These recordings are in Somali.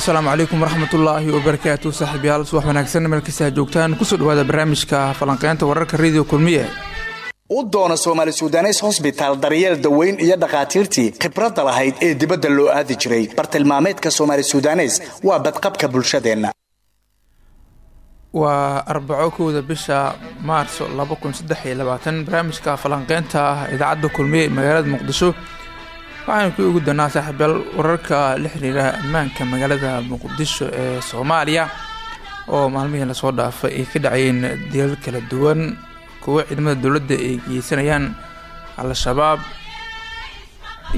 asalaamu calaykum waraxmatullaahi wabarakaatu saaxiibyaal subax wanaagsan meelkasta joogtaan. Kusoo dhawaada barnaamijka falanqeynta wararka radio kulmiye. U doona soomaali sudanes hosbitaal daryeel daweyn iyo dhakhaatiirtii khibradda lahayd ee dibadda loo aadi jiray. Bartilmaameedka soomaali sudanes waa badqabka bulshadeenna. Waa arbaco kowda bisha maarso barnaamijka falanqeynta idaacadda kulmiye ee magaalada muqdisho waxaanu ku ugu doonaa saaxiibyaal wararka la xiriira ammaanka magaalada muqdisho ee soomaaliya oo maalmihii la soo dhaafay ay ka dhacayeen dilal kala duwan kuwo ciidamada dowladda ay geysanayaan al-shabaab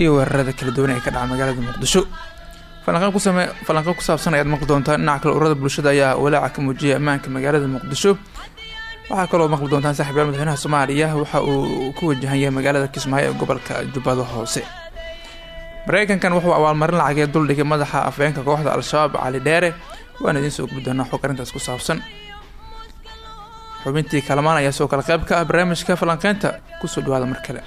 iyo weerarada kala duwan ee ka dhaca magaalada muqdisho. Falanqeyn ku saabsan ayaad maqli doontaan dhinaca kale ururada bulshada ayaa walaaca ka muujiyay ammaanka magaalada muqdisho. Waxaa kaloo maqli doontaan saaxiibyaal madaxweynaha soomaaliya waxa uu ku wajahan yahay magaalada kismaayo ee gobolka jubbada hoose mareykankan wuxuu abaalmarin lacagee duldhigay madaxa afhayeenka kooxda al-shabaab cali dheere waana idiin soo gudbi doonaa xog arrintaas ku saabsan. Xubintii kalamaan ayaa soo kale qayb ka ah barnaamijka falanqeynta ku soo dhawaada mar kale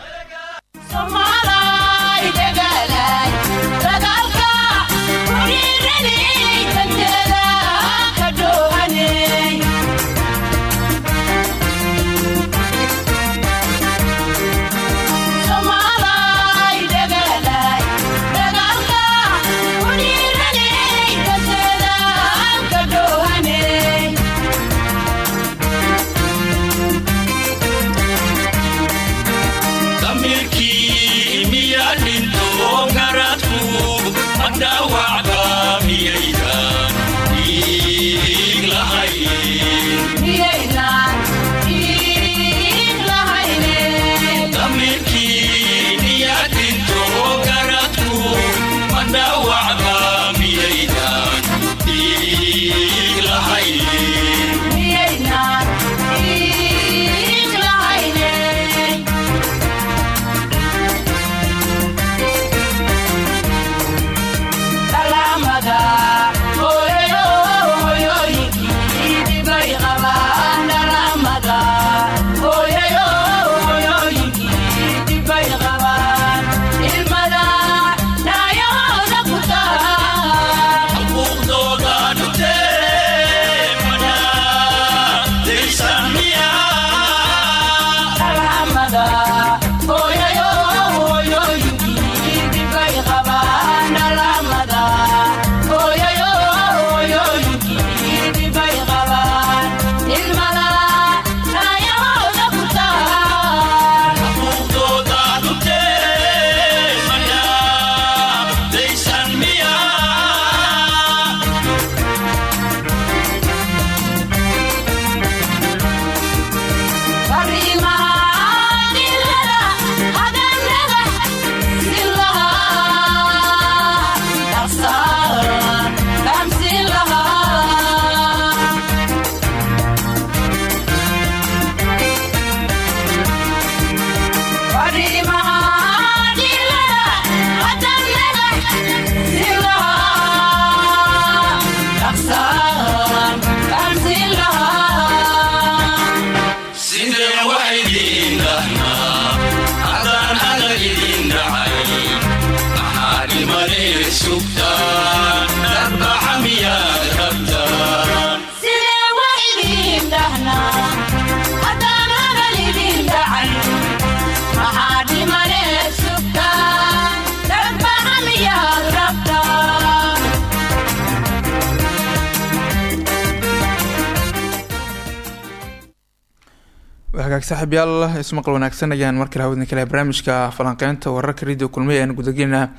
hagaag saaxiibyaal ismaqal wanaagsan ayaan markale hawdin kale barnaamijka falanqeynta wararka radio kulmiya ayaan gudagelinaa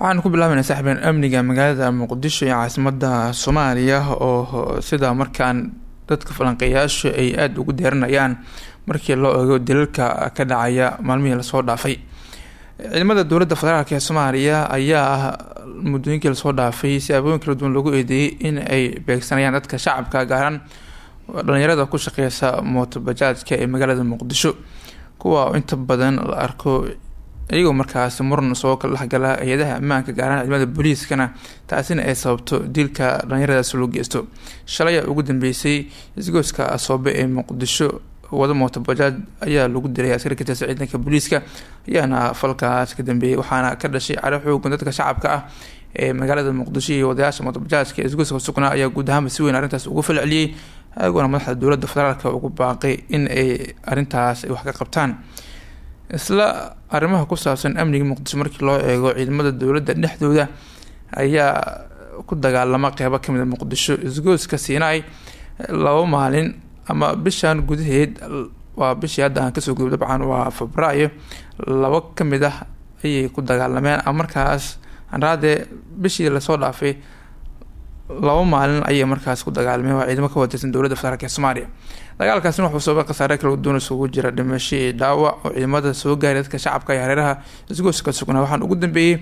waxaanu ku bilaabanaa saaxiibyan amniga magaalada muqdisho iyo caasimada soomaaliya oo sida markaan dadka falanqeeyaasha ay aada ugu deeranayaan markii loo eego dilalka ka dhacaya maalmihii la soo dhaafay. Ciidamada dowladda federaalk ee soomaaliya ayaa muddooyinkii la soo dhaafay siyaabooyin kala duwan loogu eedeeyay in ay beegsanayaan dadka shacabka gaaraan dhalinyarada ku shaqeysa mootobajaajka ee magaalada muqdisho. Kuwa inta badan la arko iyagoo markaas muran soo kala dhexgala hay'adaha ammaanka gaaraan ciidamada booliiskana taasina ay sababto dilka dhalinyaradaas loo geysto shalay ugu dambeysay isgoyska asoobe ee muqdisho wada mootobajaaj ayaa lagu dilay askari ka tirsan ciidanka booliiska ayaana falkaas ka dambeeyay waxaana ka dhashay caro xoogan shacabka ah ee magaalada muqdisho iyo wadayaasha madabajaajka ee isgoyska sugnaa ayaa guud ahaanba si weyn arrintaas ugu falceliyey ayagoona madaxda dowladda federaalk ugu baaqay in ay arrintaas wax ka qabtaan. Isla arrimaha ku saabsan amniga muqdisho markii loo eego ciidamada dowladda dhexdooda ayaa ku dagaalama qeybo ka mid a muqdisho isgoyska siinay laba maalin ama bishan gudaheed. Waa bishii hadda aan ka soo gudub dabcan waa febraayo. Labo ka mid ah ayay ku dagaalameen markaas anraadee bishii la soo dhaafay laba maalin ayay markaas ku dagaalameen waa ciidamo ka watirsan dowladda federaalk soomaaliya. Dagaalkaasina wuxuu sababay khasaare kala duwan isugu jira dhimasho iyo dhaawac oo ciidamada soo gaaray dadka shacabka iyo hareeraha isgoyska sugnaa. Waxaan ugu dambeeyey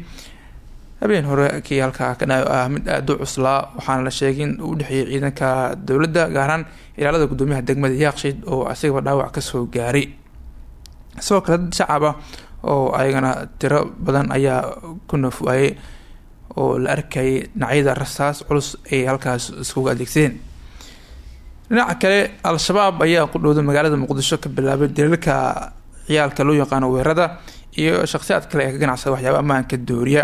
habeen hore kii halkaa ka ah mid aada u cuslaa waxaana la sheegay in uu udhexeeyay ciidanka dowladda gaaraan ilaalada gudoomiyaha degmada yaaqshiid oo asigaba dhaawac ka soo gaaray. Sidoo kale dad shacaba oo ayagana tiro badan ayaa ku nafwaayay oo la arkayay dhinacyada rasaas culus ay halkaas iskuga adeegsadeen. Dhinaca kale al-shabaab ayaa ku dhowda magaalada muqdisho ka bilaabay daliilka ciyaalka loo yaqaano weerada iyo shakhsiyaad kale ee ka ganacsada waxyaaba ammaanka dooriya.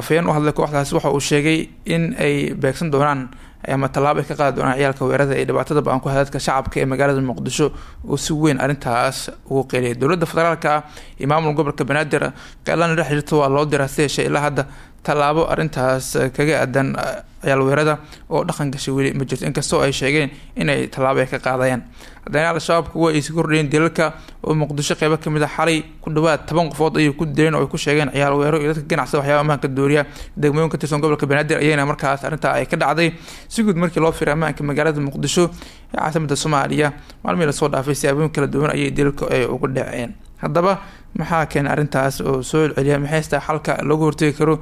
Afhayeen u hadlay kooxdaasi waxa uu sheegay in ay beegsan doonaan ama tallaabo ay ka qaadi doonaan ciyaalka weerada ee dhibaatada ba'an ku hadadka shacabka ee magaalada muqdisho oo si weyn arrintaas ugu qeeliyay dowladda federaalk ah iyo maamul gobolka banaadir qeelana dhex jirta waa loo diraa si ilaa hadda tallaabo arrintaas kaga aadan ciyaal weerada oo dhaqan gashay weli ma jirto. Inkastoo ay sheegeen inay tallaabo ay ka qaadayaan. Haddana al-shabaabka waa aysi kordhayeen dilalka oo muqdisho qeybo ka mid a xalay ku dhawaad toban qofood ayay ku dileen oo ay ku sheegeen ciyaal weero iyo dadka ganacsada waxyaaba amaanka dooriya degmooyin ka tirsan gobolka banaadir ayayna markaas arrintaa ay ka dhacday. Si guud markii loo firay ammaanka magaalada muqdisho ee caasimada soomaaliya maalmihii la soo dhaafay siyaabooyin kala duwan ayay dilalka ay uga dhaceen. Haddaba maxaa keenay arrintaas oo soo celceliya? Maxaystaa xalka loogu hortegi karo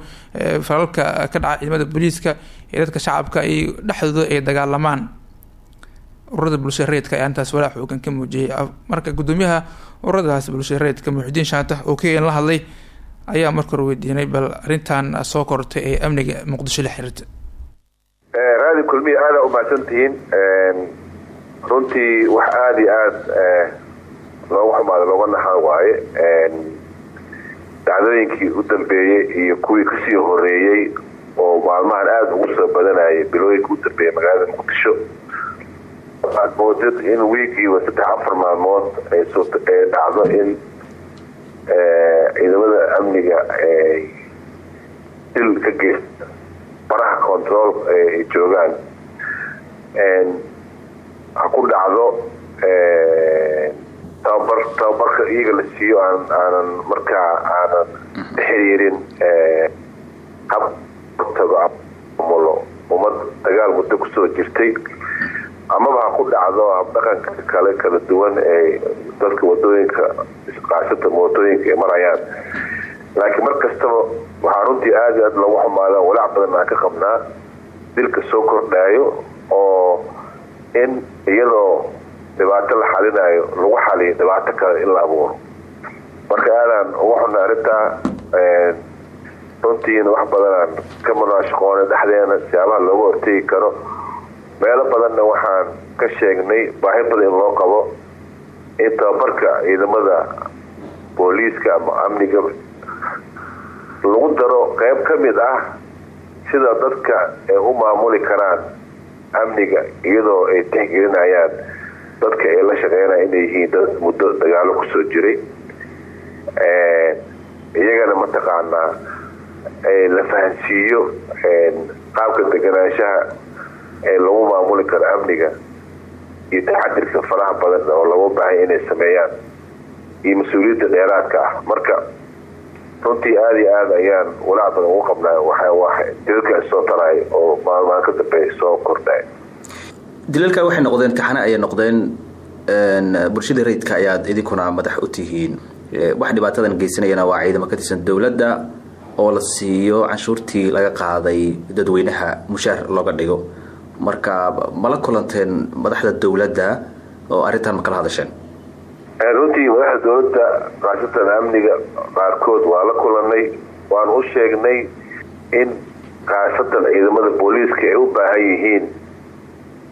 falalka ka dhaca ciidamada booliiska ee dadka shacabka ay dhexdooda ay dagaalamaan? Ururada bulshada rayidka ayaa arrintaas walaa xoogan ka muujiyay marka gudoomiyaha ururadaas bulshada rayidka muxudiin shaantax oo kn la hadlay ayaa marka hore weydiinay bal arrintan soo kortay ee amniga muqdisho la xiriirta. Raadi kulmiya aada umahadsan tihiin runtii wax aada iyo loogu xumaada looga naxan waaye dhacdooyinkii u dambeeyey iyo kuwii ka sii horeeyey oo maalmahan aada ugu soo badanayay bilooyinka u dambeeyay magaalada muqdisho. Waxaad moodad in wiigiiba saddex afar maalmood ay dhacdo in ciidamada amniga dil ka geysta baraha control ay joogaan. Ha ku dhacdo tababarka iyaga la siiyo aan aanan markaa aanan xiriirin habtagomulo ummad dagaal muddo ku soo jirtay. Amaba ha ku dhacdo habdhaqanka kale kala duwan ee dadka waddooyinka qaasata mootooyinka ay marayaan. Laakiin mar kastaba waxaa runtii aada i aad loogu xumaada walaac badan aan ka qabnaa. Dilka soo kordhaayo oo in iyadoo dhibaato la xalinayo lagu xaliyo dhibaato kale in la abuuro. Marka aadaan uga xunna arrintaa runtiina wax badanaan ka munaashaqoona dhexdeena siyaabaha looga hortegi karo meelo badanna waxaan ka sheegnay baahi badan in loo qabo in tababarka ciidamada booliiska ama amniga lagu daro qeyb ka mid ah sida dadka ay u maamuli karaan amniga iyadoo ay tixgelinayaan dadka ay la shaqeynaya inay yihiin dad muddo dagaalo ku soo jiray. Iyagana mataqaanaa la fahansiiyo qaabka deganaanshaha ee lagu maamuli karo amniga iyo taxadirka faraha badan oo lagu baahanya inay sameeyaan iyo mas'uuliyadda dheeraadka ah. Marka runtii aada iyo aada ayaan walaac badan ugu qabnaa dilalka soo taraay oo maalmaan ka dambe soo kordhay dilalka waxay noqdeen taxane ayay noqdeen bulshada rayidka ayaad idinkuna madax u tihiin. Wax dhibaatadan geysanayana waa ciidamo ka tirsan dowladda oo la siiyo canshuurtii laga qaaday dadweynaha mushaar looga dhigo. Marka mala kulanteen madaxda dowladda oo arrintan ma kala hadasheen? Runtii madaxda dowladda kaasatan amniga qaarkood waa la kulanay waan u sheegnay in khaasatan ciidamada booliiska ay u baahan yihiin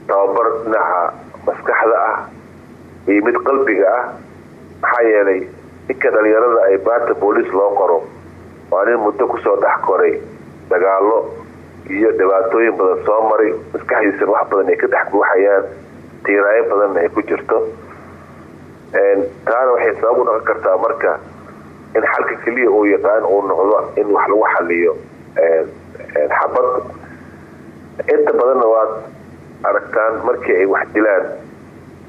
tababar dhinaca maskaxda ah iyo mid qalbiga ah maxaa yeelay ninka dhalinyarada ay baanta booliis loo qoro waa nin muddo ku soo dhex koray dagaalo iyo dhibaatooyin badan soo maray. Maskaxdiisana wax badan ay ka dhex buuxayaan tiiraayo badanna ay ku jirto. Taana waxay sabab u dhaqan kartaa marka in xalka keliya uu yaqaan uu noqdo in wax lagu xaliyo xabad. Inta badanna waad aragtaan markii ay wax dilaan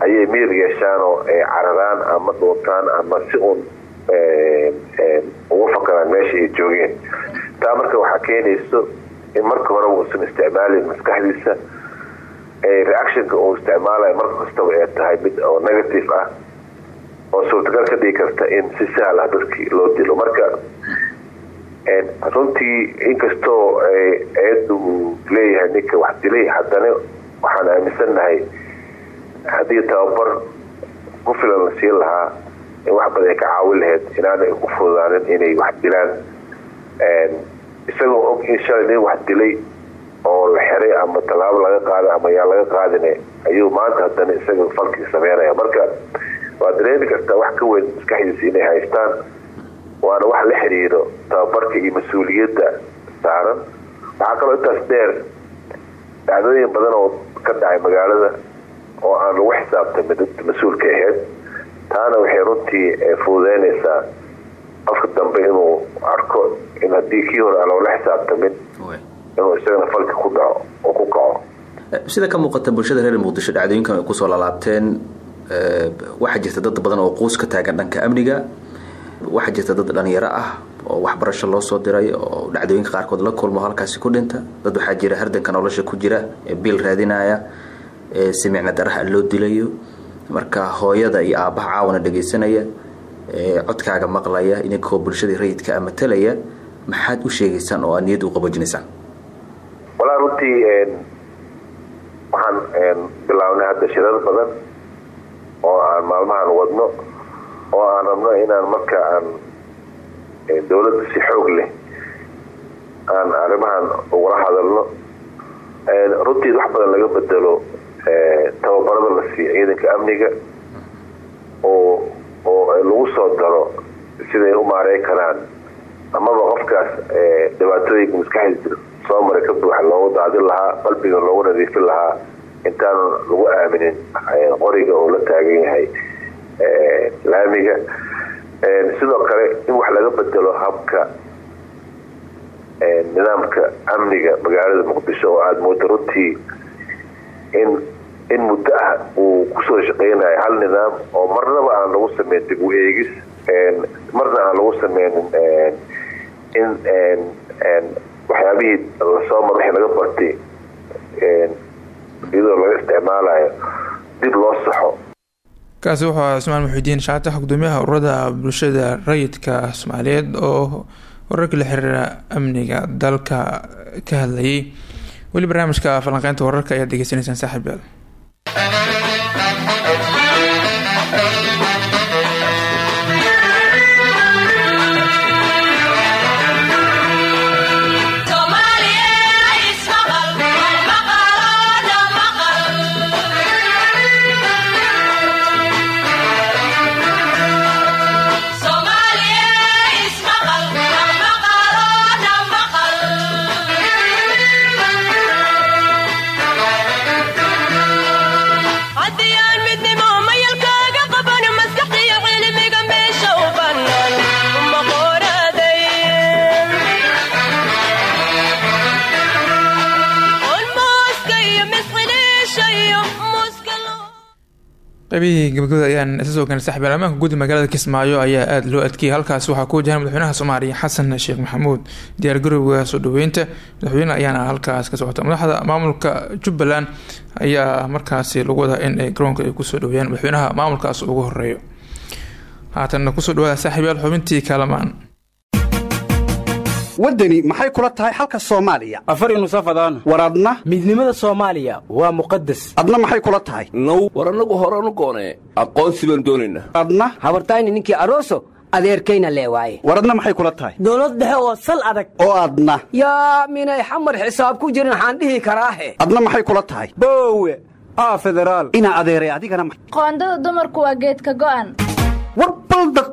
ayay miir yeeshaan oo ay cararaan ama dhuuntaan ama si uun ugu fakaraan meesha ay joogeen. Taa marka waxaa keenayso in marka horeba uusan isticmaalin maskaxdiisa reactionka uu isticmaalayo marka kastaba ee tahay mid oo negative ah oo suurtagal ka dhigi karta in si sahal ah dadkii loo dilo. Marka runtii inkastoo eedda uu leeyahay ninka wax dilay haddana waxaan aaminsannahay haddii tababar ku filan la siin lahaa in wax badan ka caawin lahayd inaanay u fududaanin inay wax dilaan. Isagoo og in shalay nin wax dilay oo la xiray ama tallaabo laga qaada ama yaa laga qaadine ayuu maanta haddana isaga falkii sameynaya marka waad dareemi kartaa wax ka weyn maskaxdiisa inay haystaan waana wax la xiriiro tababarka iyo mas'uuliyadda saaran. Waxaa kaloo intaas dheer dhacdooyin badan oo ka dhacay magaalada oo aan lagu xisaabtamin dadka mas'uulka ahayd. Taana waxay runtii fududeynaysaa qofka dambe inuu arko in haddii kii hore aan loola xisaabtamin inuu isagana falka ku dhaco oo ku kaco. Sida ka muuqata bulshada reer muqdisho dhacdooyinkan ay ku soo lalaabteen waxaa jirta dad badan oo quus ka taagan dhanka amniga waxaa jirta dad dhalinyaro ah oo waxbarasho loo soo diray oo dhacdooyinka qaarkood la kulmo halkaasi ku dhinta. Dad waxaa jira hardanka nolosha ku jira ee biil raadinaya ee si micna daraha loo dilayo. Marka hooyada iyo aabbaha caawana dhagaysanaya ee codkaaga maqlaya idinkoo bulshadii rayidka matalaya maxaad u sheegaysaan oo aad niyadda u qaboojinaysaan walaa runtii waxaan bilaabnay hadda shirar badan oo aan maalmahan wadno oo aan rabno inaan marka aan dowladda si xoog leh aan arrimahan ugula hadalno. Runtii wax badan laga bedelo tababarada la siiyo ciidanka amniga oo oo lagu soo daro siday u maareyn karaan amaba qofkaas dhibaatooyinka maskaxdiisa soo maray ka buuxa loogu daadin lahaa qalbiga loogu nadiifin lahaa intaanu lagu aaminin qoriga oo la taagan yahay laamiga sidoo kale in wax laga bedelo habka nidaamka amniga magaalada muqdisho oo aada runtii in in muddo ah uu ku soo shaqeynayo hal nidaam oo marnaba aan lagu sameyn dib u eegis marna aan lagu sameynin in waxyaabihii la soo mar wixii laga bartay iyadoo laga isticmaalayo dib loo saxo kaasi wuxuu ahaa cusmaan muxidiin shaatax gudoomiyaha ururada bulshada rayidka soomaaliyeed oo wararka la xiriira amniga dalka ka hadlayay. Weli barnaamijka falanqeynta wararka ayaad degeysanaysaan saaxiib yaal qaybihii gabagabada ayaan isa soo gaanay saxib amaanka guud magaalada kismaayo ayaa aada loo adkeeyay halkaas waxaa ku wajahan madaxweynaha soomaaliya xasan sheekh maxamuud. Diyaargarowga soo dhaweynta. Madaxweyne ayaana halkaas ka socota. Madaxda maamulka jubbaland ayaa markaasi lagu wadaa in ay garoonka ay ku soo dhaweeyaan. Madaxweynaha maamulkaas ugu horeeyo haatanna ku soo dhawaada saaxiibyaal xubintii kaalamaan waddani maxay kula tahay xalka soomaaliya? Afar nusafadaan war adna? Midnimada soomaaliya waa muqadas adna maxay kula tahay? Now war annagu horanu goonee aqoonsi baan doonaynaa adna? Habartayni ninkii aroso adeerkayna lee waaye. War adna maxay kula tahay? Dowlad dhexe oo sal adag. Oo adna. Yaa minay xamar xisaab ku jirin waxaan dhihi karaahe adna maxay kula tahay? Boowe aa federaal. Inaa adeeray adigana qoondada dumarku waa geedka go'an. War bal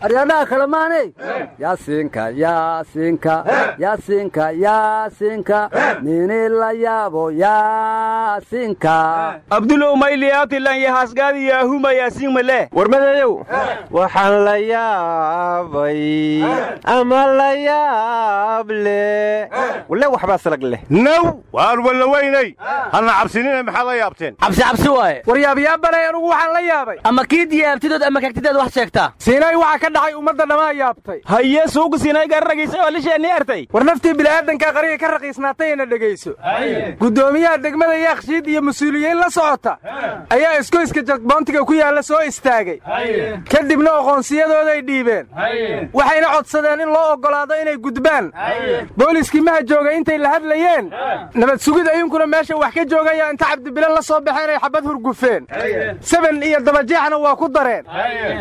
aryadhaha kale maanay yaasiinka yaasiinka yaasiinka yaasiinka nini la yaabo yaasiinka abdulow mayliyaatilan yahaasgaadi yaahuma yaasiin male warmadeeyow. Waxaan la yaabay ama la yaable. Wale waxbaa salag leh. Naw waan walla weynay. Hana cabsinina maxaad la yaabteen? Cabsi cabsi waaye. War anugu waxaan la yaabay. Ama kii diyaartidood ama kagtideed wax sheegtaa siinay waxaa ka dhacay ummadda dhammaa yaabtay. Haye suuga siinay gararagiisa oo lisheeni artay war naftii bilaadanka qariga ka raqiisnaatay ina dhegayso guddoomiyaha degmada yaakshiid iyo mas'uuliyiin la socota ayaa iskoyska jagboontiga ku yaalla soo istaagay. Kadibna aqoonsiyadooday dhiibeen. Waxayna codsadeen in loo oggolaado inay gudbaan. Booliiskii maha joogay intay la hadlayeen. Nabad sugid ayunkuna meesha wax ka joogaya inta cabdibile la soo baxeen ay xabad hurgufeen. Seben iyo dabajeexna waa ku dareen.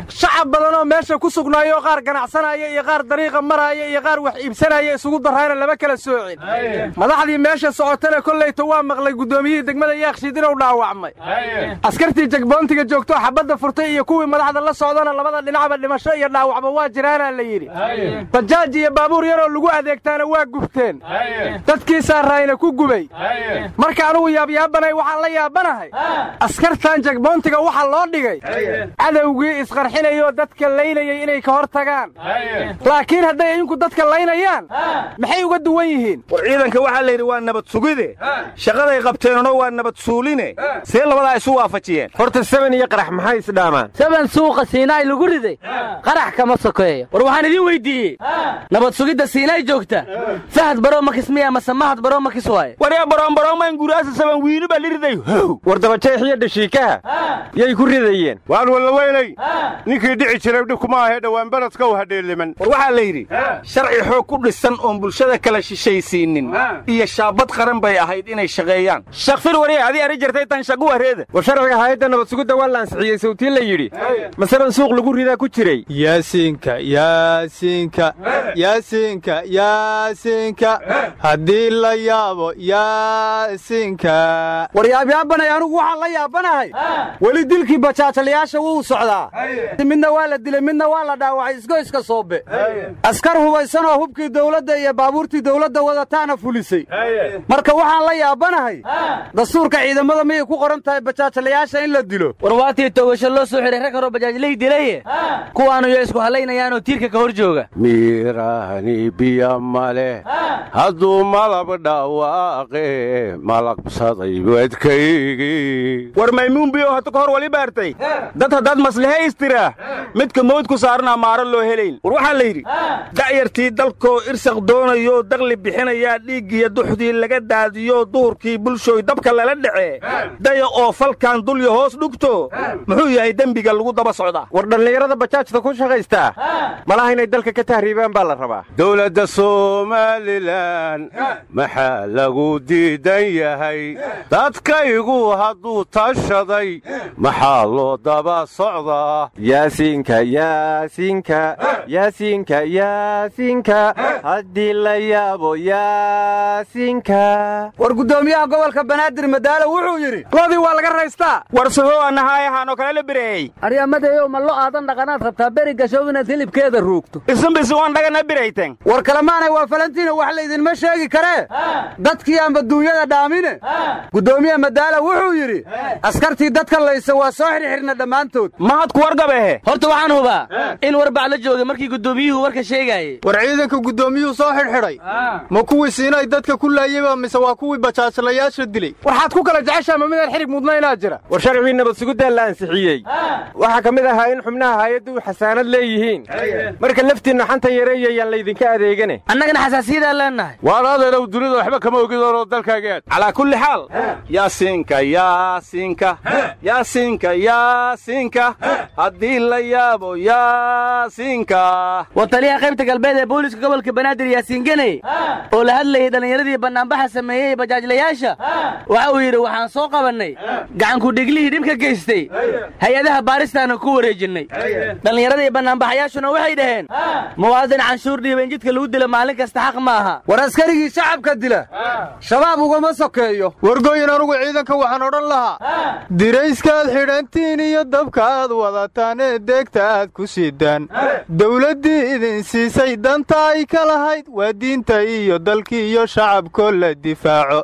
Shacab badanoo meesha ku sugnaayo qaar ganacsanaya iyo qaar dariiqa maraya iyo qaar wax iibsanaya isugu darayna lama kala soocin. Madaxdii meesha socotana kollayta waa maqlay guddoomiyihii degmada yaakshiid inuu dhaawacmay. Askartii jagboontiga joogto xabadda furtay iyo kuwii madaxda la socdana labada dhinacba dhimasho iyo dhaawacba waa jiraanaa la yidhi. Bajaaj iyo baabuur yaroo lagu adeegtaana waa gubteen. Dadkii saaraayna ku gubay. Marka anugu yaabyaabbanay waxaan la yaabanahay. Askartan jagboontiga waxa loo dhigay. Cadowgii isqarxinayoo dadka laynayay inay ka hor tagaan. Laakiin hadday idinku dadka laynayaan maxay uga duwan yihiin? War ciidanka waxaa la yidhi waa nabad sugide. Shaqaday qabteenuna waa nabad suuline. See labadaa isu waafajiyeen. Horta seben iyo qarax maxay isdhaamaan seben suuqa siinaay lagu riday. Qarax kama sokeeyo. War waxaan idiin weyddiiyey nabad sugidda siinaay joogta. Fahad baroo makis miya mase mahad baroo makis waaye. Waryaa baroonbaroomayn guraasa saban wiili baa la riday. How. War dabajeex iyo dhashiikaha yay ku ridayeen. Waan walla weynay ninkii dhici jiray dhibkuma ahee dhowaan hadheeliman war waxaa la yidhi sharci xoog ku dhisan oon bulshada kala shishaysiinnin iyo shaabad qaran bay ahayd inay shaqeeyaan. Shakfir waree adii ari jirtay tan shagu wareeda war sharciga hayadda nabad sugidda waa la ansixiyey sawtiin la yidhi. Masaban suuq lagu ridaa ku jiray. Yaasiinka yaasiinka yaasiinka yaasiinka. Haddii la yaabo yaasiinka. War yaabyaabbanay anugu waxaan la yaabanahay. Weli dilkii bajaajalayaasha wuu socdaa. Midna waa la dilay midna waa la dhaawacay isgoyska soobe. Askar hubaysanoo hubkii dawladda iyo baabuurtii dawladda wadataana fulisay. Marka waxaan la yaabanahay dastuurka ciidamada miyay ku qoran tahay bajaajalayaasha in la dilo? War waatii togasho loo soo xihay rag horoo bajaajlay dilaye? Kuwaanu yo isku hallaynayaanoo tiirka ka hor jooga. Miiraani biya male hadduu malab dhawaaqe malaqsaday wadkaygii war maymuun biyo hata ka hor wali baartay. Dad haddaad maslahe istira midka mawd ku saarnaa maaro loo helayn. War waxaa la yidhi da'yartii dalkoo irsaq doonayoo daqli bixinayaa dhiiggiyo duxdii laga daadiyo duhurkii bulshooy dabka lala dhacee daya oo falkan dulya hoos dhugto. Muxuu yahay dembiga lagu daba socdaa? War dhallinyarada bajaajta ku shaqaystaa malaha inay dalka ka tahriibaan baa la rabaa. Dowladda somalilan maxaa lagu diidan yahay? Dadkaygu hadduu tashaday maxaa loo daba socdaa yaasiinka yaasiinka yaasiinka yaasiinka haddii la yaabo yaasiinka war guddoomiyaha gobolka banaadir madaalo wuxuu yidhi loodii waa laga raystaa. War sahoo anahaay ahaanoo kale la bireeyey. Aryamadeeyow ma lo aadan dhaqanaad rabtaa beri gashow inaad hilibkeeda ruugto? Isinbisi waan dhagana birayten war kalemaanay waa falantiina wax laydinma sheegi karee dadkii aanba duunyada dhaamine. Guddoomiyaha madaala wuxuu yidhi askartii dadka laysa waa soo xirxirna dhammaantood. Mahad ku wargabehe. Horta waxaan hubaa in warbac la joogay markii guddoomiyuhu warka sheegaayey war ciidanka guddoomiyuhu soo xidhxidhay. Ma kuwii siinay dadka ku laayeyba mise waa kuwii bajaajlayaasha dilay? Waxaad ku kala jeceshaa ma midaan xidhig mudnaynaa jira? War sharcigii nabad sugiddaa la ansixiyey. Waxaa ka mid ahaa in xubnaha haayaddu xasaanad leeyihiin. Marka laftiinna xanta yareeyayaan laydinka adeegane. Annagana xasaasiyadaan leennahay waan adeelow dunida waxba kama ogidoonoo dalkaaga aad. Calaa kulli xaal. Yaasiinka yaasiinka. Yaasiinka yaasiinka. Haddii la yaabo yaasiinka waa taliyaha qaybta galbeed ee booliiska gobolka banaadir yaasiin geney oo la hadlayay dhallinyaradii bannaanbaxa sameeyey bajaajlayaasha. Waxa uu yidhi waxaan soo qabannay. Gacankudhiglihii dhibka geystay. Hay'adaha baaristaana ku wareejinnay. Dhallinyaradii bannaanbaxayaashuna waxay dhaheen muwaadin canshuur dhiiban jidka lagu dila maalin kasta xaq maaha war askarigii shacabka dila. Shabaab ugama sokeeyo. Wargooyin anugu ciidanka waxaan odhan lahaa. Dirayskaad xidhantiin iyo dabka aad wadataan ee deegta aad ku sidaan dawladdii idin siisay danta ay ka lahayd waa diinta iyo dalkii iyo shacabkoo la difaaco.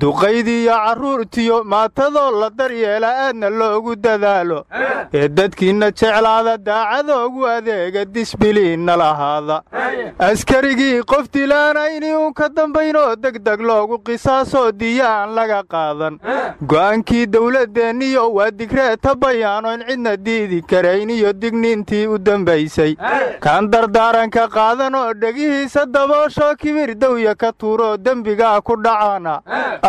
Duqaydiiyo carruurtiyo maatadoo la daryeela aadna loogu dadaalo. Ee dadkiinna jeclaada daacadoogu adeega disbiliinna lahaada. Askarigii qof dilaana inii uun ka dambaynoo degdeg loogu qisaasoo diya aan laga qaadan. Go'aankii dawladeenniyo waa digreeta bayaanoyn cidna diidi karayn iyo digniintii u dambaysay kaan dardaaranka qaadan oo dhegihiisa daboosho kibir dawya ka tuuroo dembigaa ku dhacaana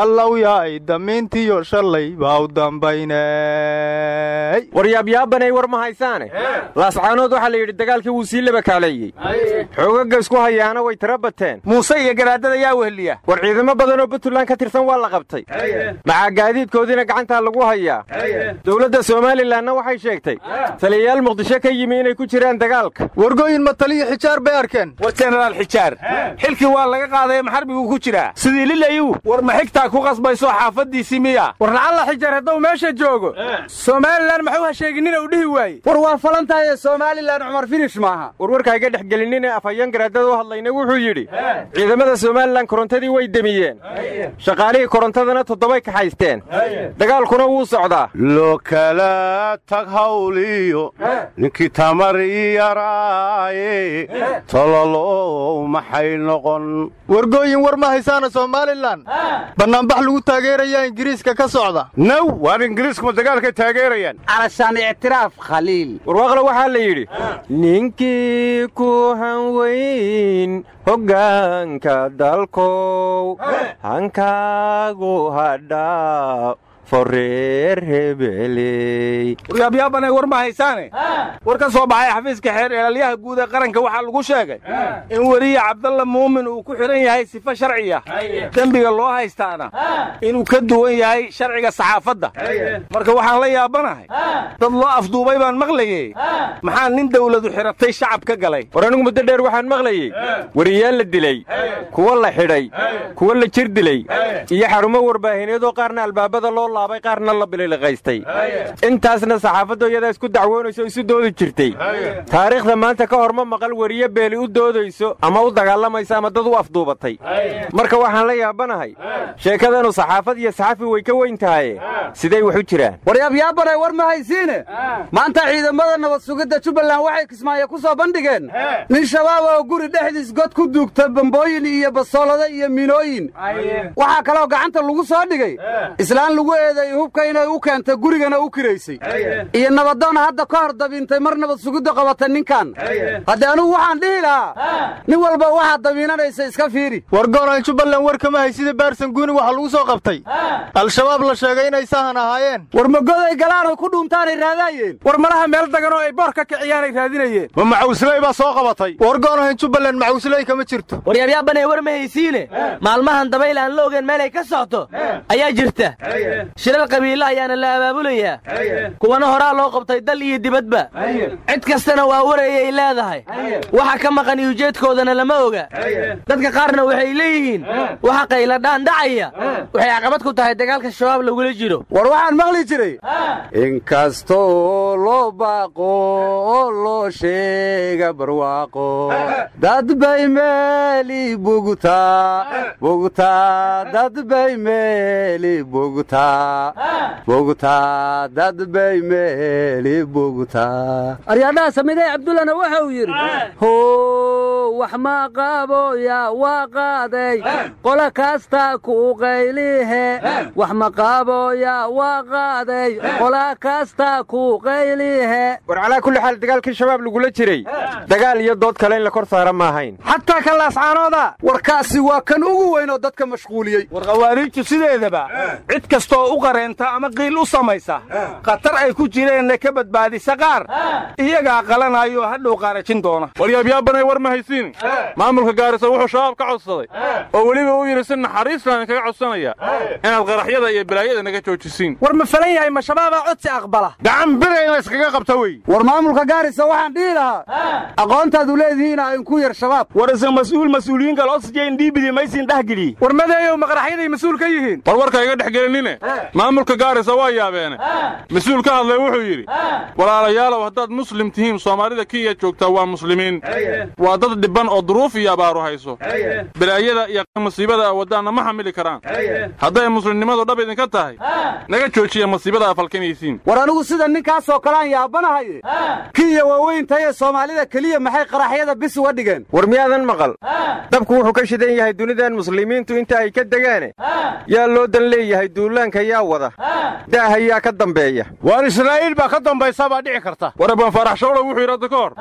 allow yaay damiintiyo shalay baa u dambaynay waryaabyaabanay war ma haysaane? Laascaanood waxaa la yidhi dagaalkii wuu sii labakaaleeyey xoogaga isku hayaana way tira bateen. Muuse iyo garaadada yaa wehliya. War ciidamo badan oo puntland ka tirsan waa la qabtay. Maxaa gaadiidkoodiina gacantaa lagu hayaa. Dowladda somalilanna waxay sheegtay taliyayaal muqdisho ka yimi inay ku jiraan dagaalka wargooyin ma taliyo xijaar bay arkeen. War jenaraal xijaar. Xilkii waa laga qaaday maxarbiguu ku jiraa? Sidii lilayu war ma xigtaa ku qasbayso xaafaddiisii miya? War lacalla xijaar hadduu meesha joogo. Somalilan maxuu ha sheeginina u dhihi waaye war waa falantahay ee somalilan cumar finish maaha. Warwarka iga dhex gelinine afhayeen garaadada u hadlayna wuxuu yidhi ciidamada somalilan korontadii way demiyeen. Shaqaalihii korontadana toddobay kaxaysteen dagaalkuna wuu socdaa. Loo kala tag hawliyo ninkii tamar yaraaye tololow maxay noqon? Wargooyin war ma haysaana somalilan bannaanbax lagu taageerayaa ingiriiska ka socda. Naw waar ingiriiskuma dagaalkay taageerayaan. Calashaan ictiraaf khaliil. Warwaaqle waxaa la yidhi ninkii ku hanweyn hoggaanka dalkow hankaagu hadhaa foreer hebeley. War ma haysaane war ka soo baxay xafiiska xeer eelalyaha guud ee qaranka waxaa lagu sheegay in weliye cabdalla muumin uu ku xidhan yahay sifo sharciya. Dembiga loo haystaana inuu ka duwan yahay sharciga saxaafadda. Marka waxaan la yaabanahay dad loo afduubay baan maqlayey maxaa nin dawladu xidhatay shacab ka galay. War anigu muddo dheer waxaan maqlayey wariyaal la dilay kuwa la xidhay kuwa la jir dilay iyo xarumo warbaahineedoo qaarna albaabada loo laabay qaarna la bililiqaystay intaasna saxaafaddu iyadaa isku dacwoonayso isu doodi jirtay. Taariikhda maanta ka hor ma maqal weriye beeli u doodayso ama u dagaalamaysa ama dad u afduubatay. Marka waxaan la yaabanahay sheekadanu saxaafad iyo saxafi way ka weyn tahaye siday wax u jiraan waryaabyaabbanay war ma haysiine? Maanta ciidamada nabad sugidda jubbaland waxay kismaayo ku soo bandhigeen. Nin shabaab oo guri dhexdiis god ku duugta bambooyin iyo basoolado iyo minooyin. Waxaa kaloo gacanta lagu soo dhigay. Islaan lagu eedeeyey hubka inay u keentay gurigana u kiraysay. Iyo nabadoon hadda ka hor dabiintay mar nabad sugidda qabatay ninkan haddee anugu waxaan dhihi lahaa nin walba waxaad dabiinanaysa iska fiiri. Wargoonaan jubbaland war kama haysida baarsan guuni waxaa lagu soo qabtay. Al-shabaab la sheegay inay sahan ahaayeen. War magoday galaanay ku dhuuntaanay raadaayeen war malaha meel dagan oo ay boor ka kiciyaanay raadinayeen? Ma macawsley baa soo qabatay. Wargoonahan jubbaland macawsley kama jirto. Waryaabyaabanay war ma haysiine? Maalmahan dabayl aan la ogeyn meelay ka socoto? Ayaa jirta shirar qabiilo ayaana la abaabulayaa. Kuwana horaa loo qabtay dal iyo dibadba. Cid kastana waa warayay leedahay. Waxa ka maqan iyo ujeedkoodana lama oga. Dadka qaarna waxay leeyihiin waxa qayladhaan dhacaya. Waxay caqabad ku tahay dagaalka shabaab lagula jiro. War waxaan maqli jiray. Inkastoo loo baaqo oo loo sheega barwaaqo. Dad bay meeli bugtaa bugtaa. Dad bay meeli bugtaa bugtaa dad bay meeli bugtaa aryadhaha samidee cabdullana waxa uu yidhi how wax ma qaboya waa qaaday. Qola kasta ku qaylihe. Wax ma qaboya waa qaaday. Qola kasta ku qaylihe. War calaa kulli xaal dagaalkii shabaab lagula jiray. Dagaal iyo dood kale in la kor saara ma ahayn. Xataa kan laascaanooda warkaasi waa kan ugu weyn oo dadka mashquuliyey. War khawaariijtu sideedaba cid kastoo u u qareenta ama qiil u samaysa. Khatar ay ku jireenna ka badbaadisa qaar iyagaa qalanayoo hadhow qaarajin doona. Waryaabyaabanay war ma haysiin. Maamulka gaarisa wuxuu shabaab ka codsaday. Oo weliba uu yidhi si naxariislaan kaga codsanaya inaad qaraxyada iyo balaayada naga joojisiin. War ma falan yahay ma shabaabaa codsi aqbala? Gacan bira in layskaga qabta wey. War maamulka gaarisa waxaan dhihi lahaa aqoontaad u leedihiin a inku yar shabaab. War isa mas'uul mas'uuliyiin kale oxygen dhiibidi maysiin dhexgeliye war madeeyow maqaraxyaday mas'uul ka yihiin? War warka iga dhex gelinine maamulka gaarisa waa yaabeene mas'uul ka hadlay wuxuu yidhi walaalayaalow haddaad muslim tihiin soomaalida kenya joogtaa waa muslimiin. Waa dad dhibban oo duruuf iyo abaaru hayso. Balaayada iyo masiibada waddaanna ma xamili karaan. Hadday muslimnimadu dhab idinka tahay naga joojiya masiibada afalkanaysiin war anigu sida ninkaasoo kalean yaabanahaye kiya waaweyntaye soomaalida keliya maxay qaraxyada bis uga dhigeen war miyaadan maqal? Dabku wuxuu ka shidan yahay dunidan muslimiintu inta ay ka degaane. Yaa loo dan leeyahay duulaanka yaa wada. Daaha yaa ka dambeeya. Waar israa'iil baa ka dambaysa baa dhici karta. War abaan faarax shawla wuxuu yidhi hadda ka hor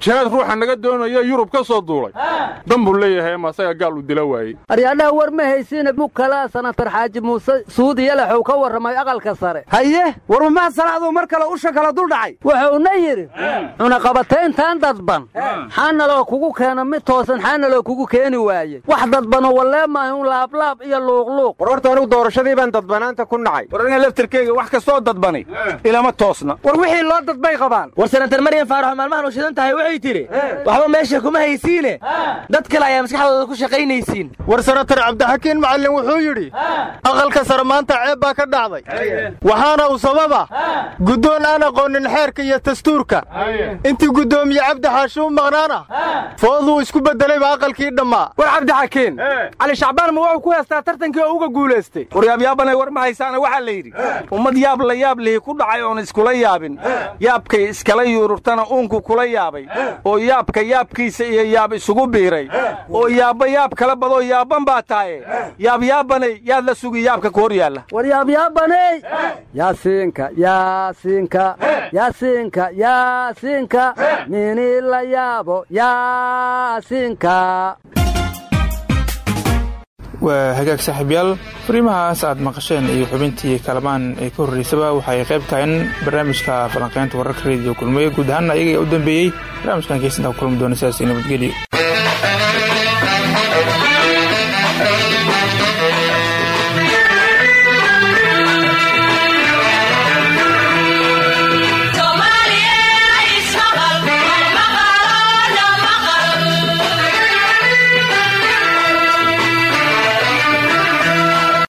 jihaad ruuxa naga doonaya yurub ka soo duulay. Dan buu leeyahay ama asaga gaal uu dila waayey. Aryaadhaha war ma haysiine bukala sanatar xaaji muuse suudiya lexuu ka warramay aqalka sare. Haye war salaaduu mar kale usha kala dul dhacay? Wuxuuna yidhi cunaqabatayntan dadban. Xaanaloo kugu keena mid toosan xaanaloo kugu keeni waaye wax dadbano wallee maahun laablaab iyo luuqluuq. War horta anigu doorashadii baan dadbanaanta ku nacay war aniga laftarkeyga wax kastoo dadbanay. Ilama toosna. War wixii loo dadbay qabaan. War senatar maryan faaraxo maalmahan u shidan tahay waxay tidhi waxba meesha kuma haysiine. Dad kale ayaa maskaxdooda ku shaqaynaysiin. War senatar cabdixakiin macallin wuxuu yidhi aqalka sare maanta ceeb baa ka dhacday. Waxaana u sababa guddoon aan aqoonin xeerka iyo dastuurka. Intii guddoomiye cabdi xaashi u maqnaana fooduu isku beddelayba aqalkii dhammaa. War cabdixakiin cali shacbaan ma wuxuu ku heestaa tartankii oo uga guulaystay war yaabyaabanay war ma haysaana waxaa la yidhi ummad yaab la yaab lihi ku dhacay oon iskula yaabin. Yaabkay iskala yuururtana uunku kula yaabay. Oo yaabka yaabkiisa iyo yaab isugu biiray. Oo yaabba yaab kala badoo yaabban baa tahaye yaabyaabanay yaad la sugi yaabka ku hor yaalla. War yaabyaabaney yaasiinka yaasiinka yaasiinka yaasiinka. Nini la yaabo yaasiinka waa hagaag saaxiibyaal. Fariimahaas aad maqasheen iyo xubintii kalamaan ee ka horreysaba waxay qayb tahayn barnaamijka falanqaynta wararka rediyo kulmiye guud ahaan ayaga u dambeeyey barnaamijkan keysintaa ku kulmi doona sidaas nabadgelyo